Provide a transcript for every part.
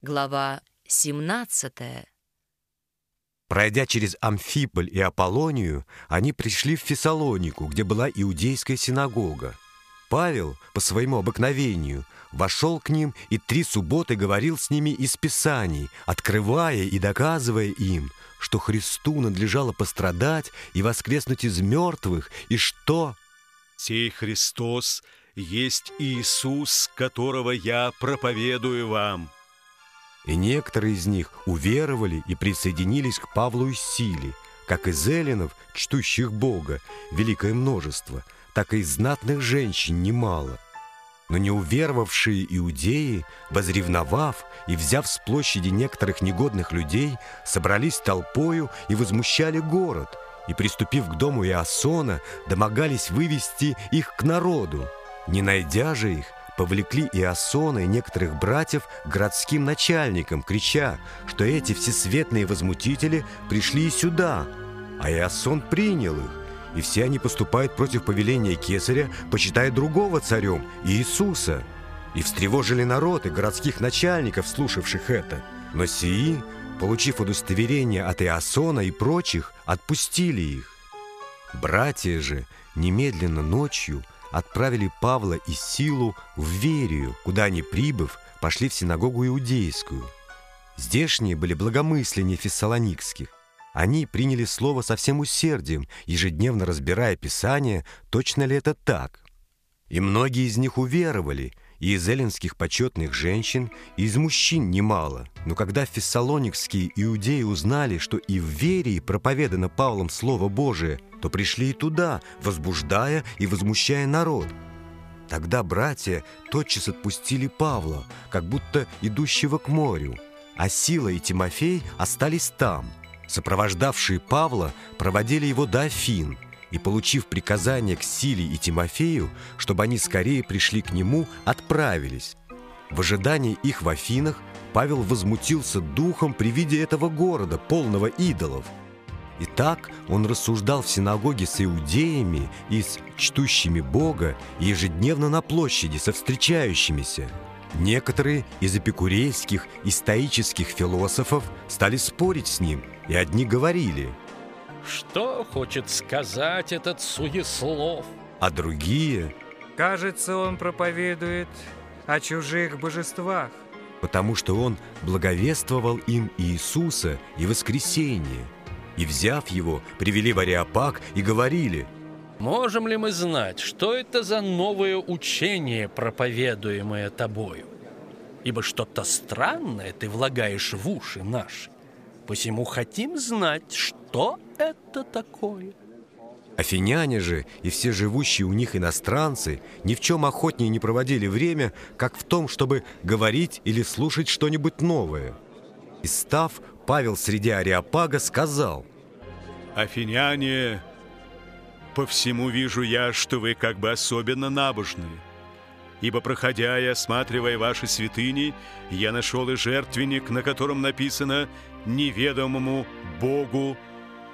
Глава 17 Пройдя через Амфиполь и Аполлонию, они пришли в Фессалонику, где была иудейская синагога. Павел, по своему обыкновению, вошел к ним и три субботы говорил с ними из Писаний, открывая и доказывая им, что Христу надлежало пострадать и воскреснуть из мертвых, и что... «Сей Христос есть Иисус, которого я проповедую вам». И некоторые из них уверовали и присоединились к Павлу и Силе, как из эллинов, чтущих Бога, великое множество, так и из знатных женщин немало. Но неуверовавшие иудеи, возревновав и взяв с площади некоторых негодных людей, собрались толпою и возмущали город, и, приступив к дому Иосона, домогались вывести их к народу. Не найдя же их, повлекли Иосона и некоторых братьев городским начальникам, крича, что эти всесветные возмутители пришли и сюда, а Иосон принял их, и все они поступают против повеления кесаря, почитая другого царем, Иисуса. И встревожили народ и городских начальников, слушавших это. Но сии, получив удостоверение от Иосона и прочих, отпустили их. Братья же немедленно ночью – отправили Павла и Силу в Верию, куда они, прибыв, пошли в синагогу иудейскую. Здешние были благомысленнее фессалоникских. Они приняли слово со всем усердием, ежедневно разбирая Писание, точно ли это так. И многие из них уверовали – и из эллинских почетных женщин, и из мужчин немало. Но когда фессалоникские иудеи узнали, что и в Верии проповедано Павлом Слово Божие, то пришли и туда, возбуждая и возмущая народ. Тогда братья тотчас отпустили Павла, как будто идущего к морю, а Сила и Тимофей остались там. Сопровождавшие Павла проводили его до Афин – и, получив приказание к Силе и Тимофею, чтобы они скорее пришли к нему, отправились. В ожидании их в Афинах Павел возмутился духом при виде этого города, полного идолов. И так он рассуждал в синагоге с иудеями и с чтущими Бога ежедневно на площади со встречающимися. Некоторые из эпикурейских и стоических философов стали спорить с ним, и одни говорили – что хочет сказать этот суеслов? А другие? Кажется, он проповедует о чужих божествах. Потому что он благовествовал им Иисуса и воскресение. И, взяв его, привели в Ариапак и говорили – Можем ли мы знать, что это за новое учение, проповедуемое тобою? Ибо что-то странное ты влагаешь в уши наши. Посему хотим знать, что это такое. Афиняне же и все живущие у них иностранцы ни в чем охотнее не проводили время, как в том, чтобы говорить или слушать что-нибудь новое. И став, Павел среди Ариапага сказал, «Афиняне, по всему вижу я, что вы как бы особенно набожны. Ибо, проходя и осматривая ваши святыни, я нашел и жертвенник, на котором написано «Неведомому Богу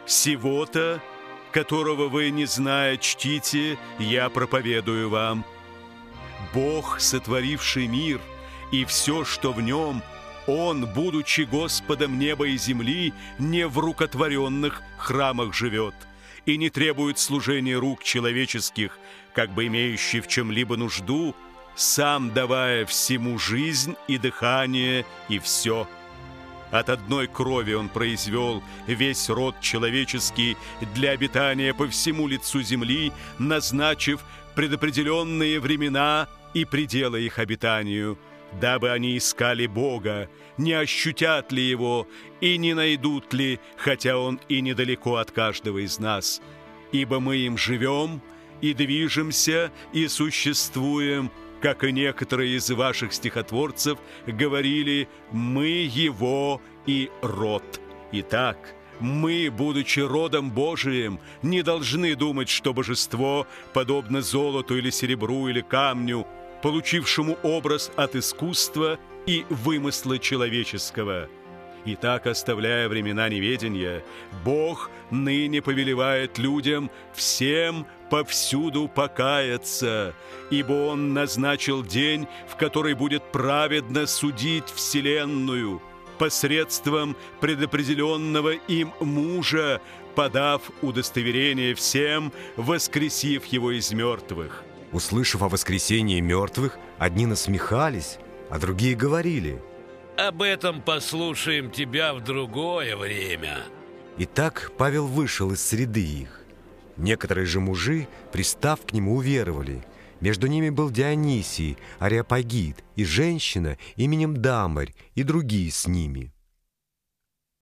Сего-то, которого вы, не зная, чтите, я проповедую вам. Бог, сотворивший мир и все, что в нем, Он, будучи Господом неба и земли, не в рукотворенных храмах живет и не требует служения рук человеческих, как бы имеющий в чем-либо нужду, сам давая всему жизнь и дыхание и все – от одной крови он произвел весь род человеческий для обитания по всему лицу земли, назначив предопределенные времена и пределы их обитанию, дабы они искали Бога, не ощутят ли Его и не найдут ли, хотя Он и недалеко от каждого из нас. Ибо мы им живем и движемся и существуем – как и некоторые из ваших стихотворцев говорили «мы его и род». Итак, мы, будучи родом Божиим, не должны думать, что божество, подобно золоту или серебру или камню, получившему образ от искусства и вымысла человеческого. Итак, оставляя времена неведения, Бог ныне повелевает людям всем повсюду покаяться, ибо Он назначил день, в который будет праведно судить вселенную посредством предопределенного им мужа, подав удостоверение всем, воскресив его из мертвых. Услышав о воскресении мертвых, одни насмехались, а другие говорили. Об этом послушаем тебя в другое время. Итак, Павел вышел из среды их. Некоторые же мужи, пристав к нему, уверовали. Между ними был Дионисий, Ареопагит и женщина именем Дамарь и другие с ними.